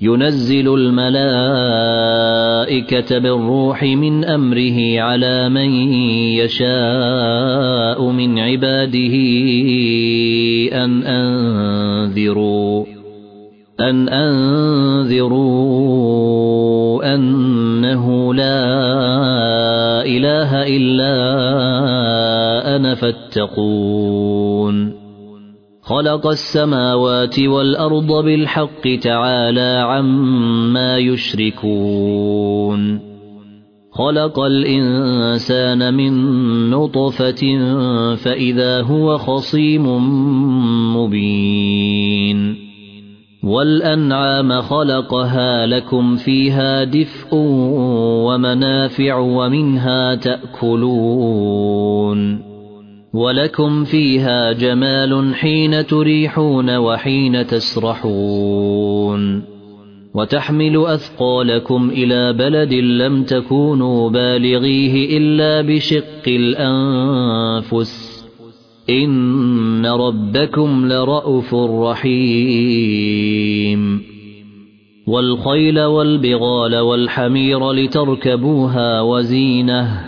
ينزل الملائكة بالروح من أمره على من يشاء من عباده أن أنذروا أن أنذروا أنه لا إله إلا أنا فاتقون. خلق السماوات والأرض بالحق تعالى عما يشركون. خلق الإنسان من نطفة فإذا هو خصيم مبين. والأنعام خلقها لكم فيها دفء ومنافع ومنها تأكلون. ولكم فيها جمال حين تريحون وحين تسرحون وتحمل أثقالكم إلى بلد لم تكونوا بالغيه إلا بشق الأنفس إن ربكم لرءوف رحيم والخيل والبغال والحمير لتركبوها وزينه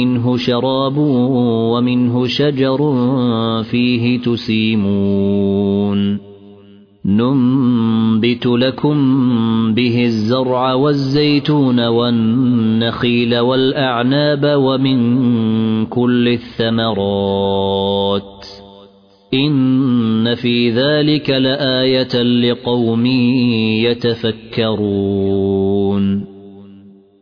منه شراب ومنه شجر فيه تسيمون. ننبت لكم به الزرع والزيتون والنخيل والأعناب ومن كل الثمرات. إن في ذلك لآية لقوم يتفكرون.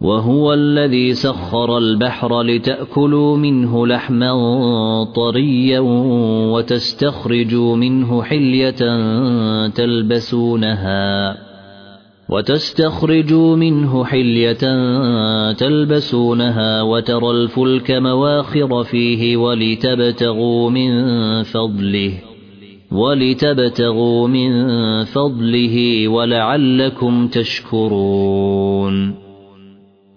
وهو الذي سخر البحر لتأكلوا منه لحما طريا وتستخرجوا منه حلية تلبسونها وتستخرجوا منه حلية تلبسونها وترى الفلك مواخر فيه ولتبتغوا من فضله ولتبتغوا من فضله ولعلكم تشكرون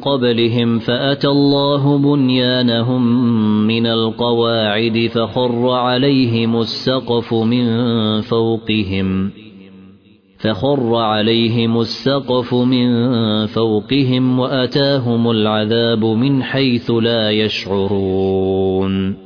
قبلهم فأتى الله بنيانهم من القواعد فخر عليهم السقف من فوقهم فخر عليهم السقف من فوقهم وأتاهم العذاب من حيث لا يشعرون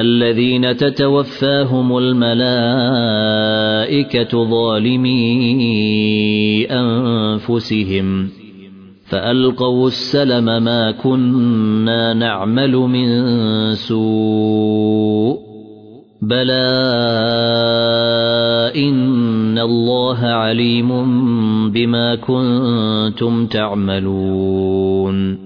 الذين تتوفاهم الملائكة ظالمي أنفسهم فألقوا السلم ما كنا نعمل من سوء بلى إن الله عليم بما كنتم تعملون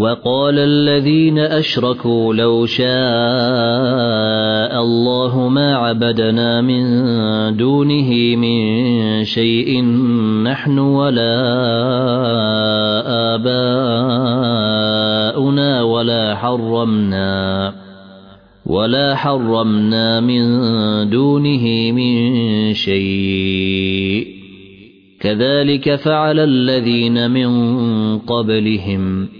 وقال الذين أشركوا لو شاء الله ما عبدنا من دونه من شيء نحن ولا آباؤنا ولا حرمنا ولا حرمنا من دونه من شيء. كذلك فعل الذين من قبلهم.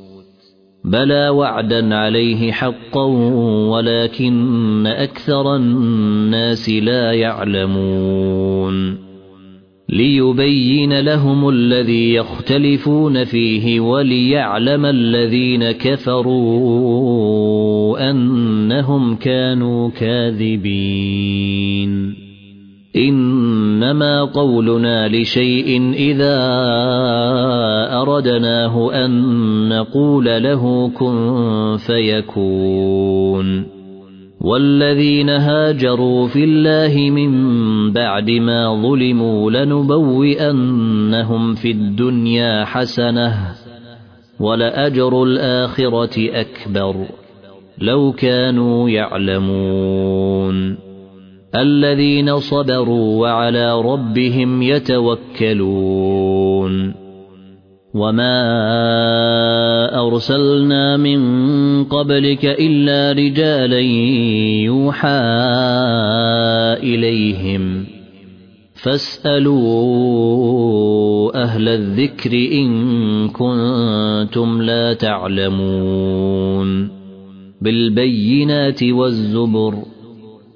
بلى وعدا عليه حقا ولكن أكثر الناس لا يعلمون. ليبين لهم الذي يختلفون فيه وليعلم الذين كفروا أنهم كانوا كاذبين. إنما قولنا لشيء إذا أردناه أن نقول له كن فيكون. والذين هاجروا في الله من بعد ما ظلموا لنبوئنهم في الدنيا حسنة ولأجر الآخرة أكبر. لو كانوا يعلمون. الذين صبروا وعلى ربهم يتوكلون. وما أرسلنا من قبلك إلا رجالا يوحى إليهم. فاسألوا أهل الذكر إن كنتم لا تعلمون. بالبينات والزبر.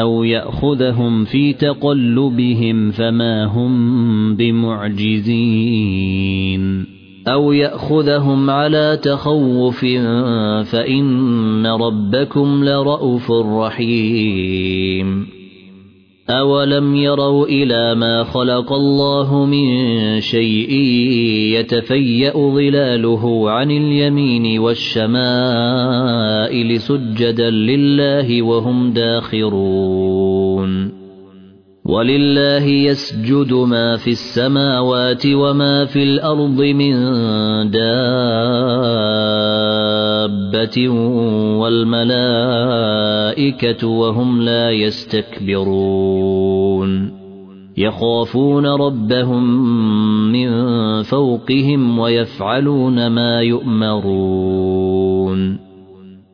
أو يأخذهم في تقلبهم فما هم بمعجزين أو يأخذهم على تخوف فإن ربكم لرءوف رحيم أولم يروا إلى ما خلق الله من شيء يتفيا ظلاله عن اليمين والشمائل سجدا لله وهم داخرون ولله يسجد ما في السماوات وما في الأرض من دابة والملائكة وهم لا يستكبرون. يخافون ربهم من فوقهم ويفعلون ما يؤمرون.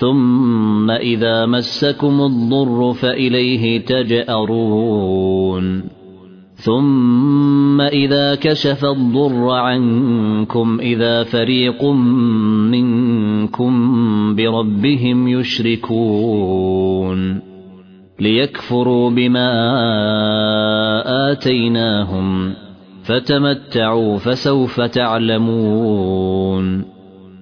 ثم إذا مسكم الضر فإليه تجارون ثم إذا كشف الضر عنكم إذا فريق منكم بربهم يشركون ليكفروا بما آتيناهم فتمتعوا فسوف تعلمون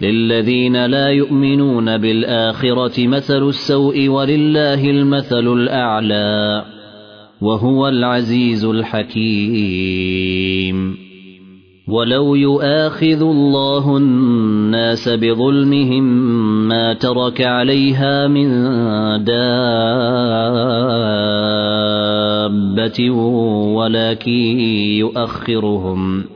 للذين لا يؤمنون بالآخرة مثل السوء ولله المثل الأعلى وهو العزيز الحكيم. ولو يؤاخذ الله الناس بظلمهم ما ترك عليها من دابة ولكن يؤخرهم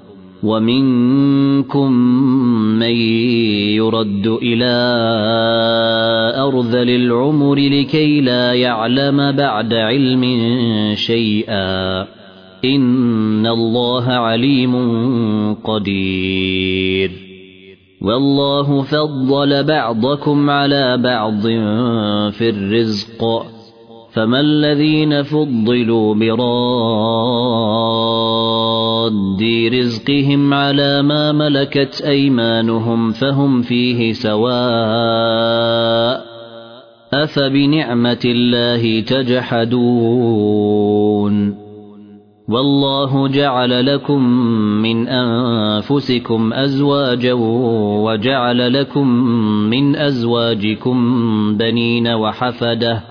ومنكم من يرد إلى أرذل العمر لكي لا يعلم بعد علم شيئا. إن الله عليم قدير. والله فضل بعضكم على بعض في الرزق. فما الذين فضلوا براد رزقهم على ما ملكت أيمانهم فهم فيه سواء أفبنعمة الله تجحدون والله جعل لكم من أنفسكم أزواجا وجعل لكم من أزواجكم بنين وحفده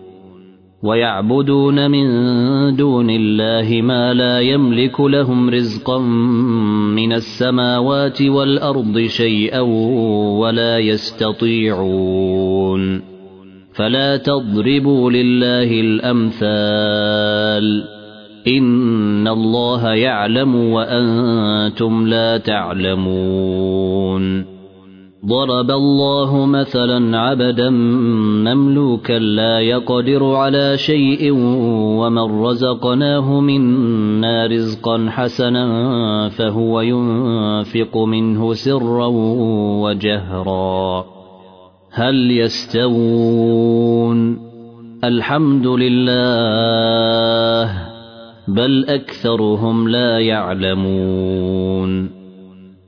ويعبدون من دون الله ما لا يملك لهم رزقا من السماوات والأرض شيئا ولا يستطيعون. فلا تضربوا لله الأمثال. إن الله يعلم وأنتم لا تعلمون. ضرب الله مثلا عبدا مملوكا لا يقدر على شيء ومن رزقناه منا رزقا حسنا فهو ينفق منه سرا وجهرا. هل يستوون؟ الحمد لله بل أكثرهم لا يعلمون.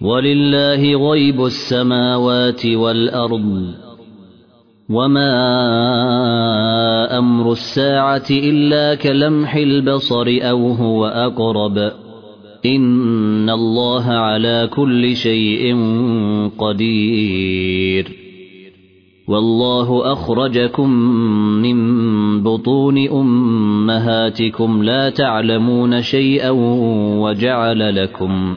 ولله غيب السماوات والأرض وما أمر الساعة إلا كلمح البصر أو هو أقرب إن الله على كل شيء قدير والله أخرجكم من بطون أمهاتكم لا تعلمون شيئا وجعل لكم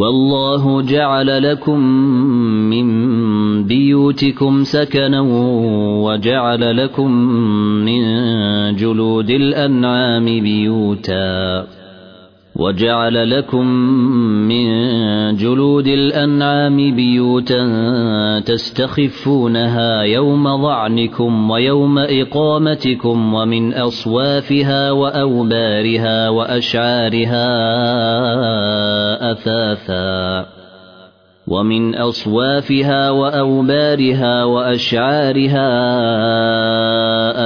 والله جعل لكم من بيوتكم سكنا وجعل لكم من جلود الأنعام بيوتا. وجعل لكم من جلود الأنعام بيوتا تستخفونها يوم ظعنكم ويوم إقامتكم ومن أصوافها وأوبارها وأشعارها أثاثا ومن أصوافها وأوبارها وأشعارها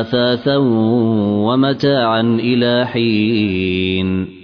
أثاثا ومتاعا إلى حين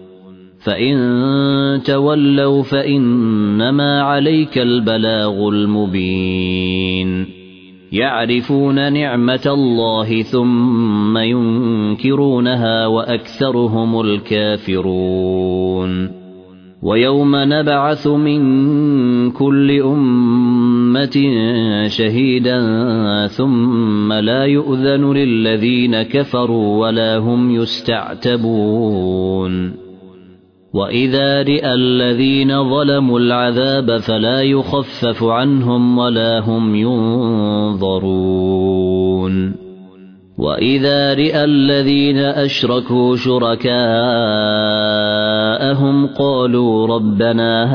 فإن تولوا فإنما عليك البلاغ المبين. يعرفون نعمة الله ثم ينكرونها وأكثرهم الكافرون. ويوم نبعث من كل أمة شهيدا ثم لا يؤذن للذين كفروا ولا هم يستعتبون. وإذا رئ الذين ظلموا العذاب فلا يخفف عنهم ولا هم ينظرون وإذا رئ الذين أشركوا شركاءهم قالوا ربنا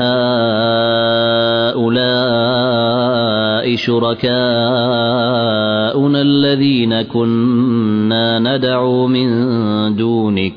هؤلاء شركاءنا الذين كنا ندعو من دونك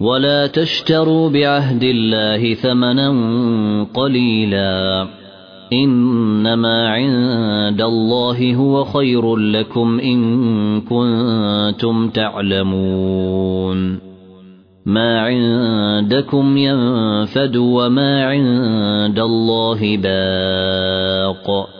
ولا تشتروا بعهد الله ثمنا قليلا انما عند الله هو خير لكم ان كنتم تعلمون ما عندكم ينفد وما عند الله باق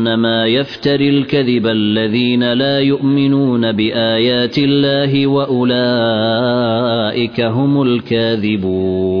إنما يفتري الكذب الذين لا يؤمنون بآيات الله وأولئك هم الكاذبون.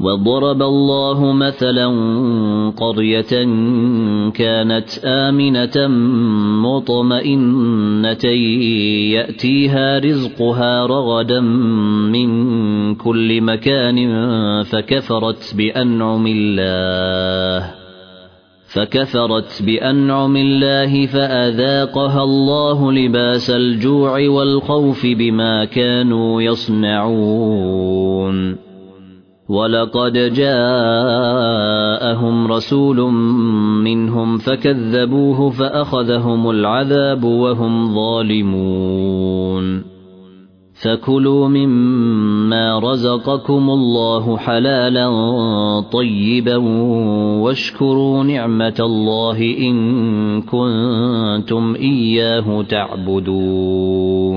وضرب الله مثلا قرية كانت آمنة مطمئنة يأتيها رزقها رغدا من كل مكان فكفرت بأنعم الله فكفرت بأنعم الله فأذاقها الله لباس الجوع والخوف بما كانوا يصنعون ولقد جاءهم رسول منهم فكذبوه فأخذهم العذاب وهم ظالمون. فكلوا مما رزقكم الله حلالا طيبا واشكروا نعمة الله إن كنتم إياه تعبدون.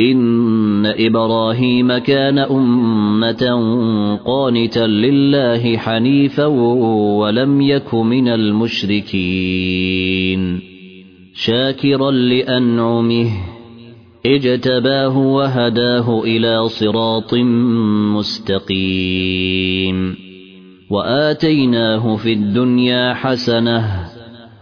إن إبراهيم كان أمة قانتا لله حنيفا ولم يك من المشركين. شاكرا لأنعمه اجتباه وهداه إلى صراط مستقيم. وآتيناه في الدنيا حسنة